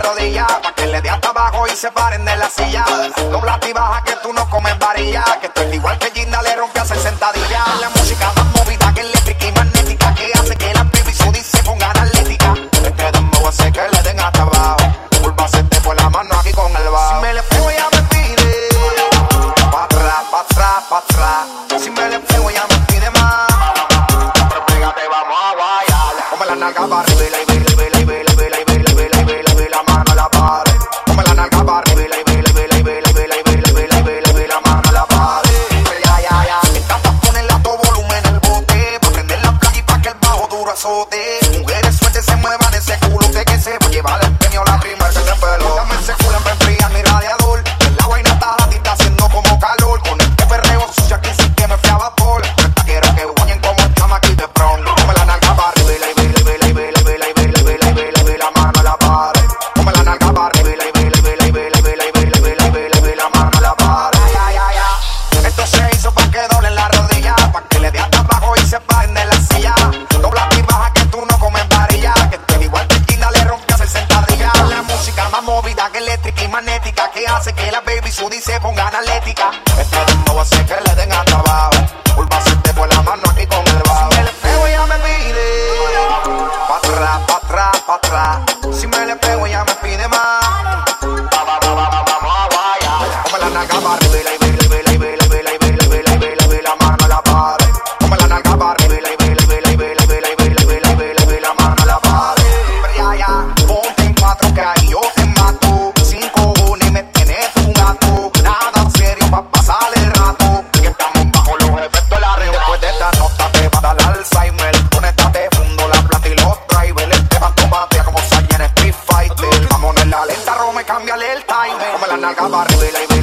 rodilla, pa' que le dé hasta abajo y se paren de la silla. Dobla y baja que tú no comes varilla, que estoy igual que Ginda le rompe a hacer sentadilla. La música más movida que eléctrica y magnética, que hace que la baby Sudi se pongan atlética. Este dembow hace que le den hasta abajo, curva se te fue la mano aquí con el bajo. Si me le pego ya me pide, pa' atrás, pa' atrás, pa' atrás. Si me le pego ya me pide más. Pero pégate, vamos a bailar. Come la nalga para arriba y la Mujeres sueltas se muevan ese culo de que se va a llevar el premio la primera que se pelo. Dame ese en enfriar hace que la baby Sudi se pongan atlética. Este hace que le den hasta abajo, curva se te fue la mano aquí con el bajo. Si me le pego ella me pide, pa' atrás, pa' atrás, pa' atrás. Si me le pego ella me pide más. Va, va, va, va, va, vamos a la nalga para arriba y la me cambiale el time. Como la nalga barrila y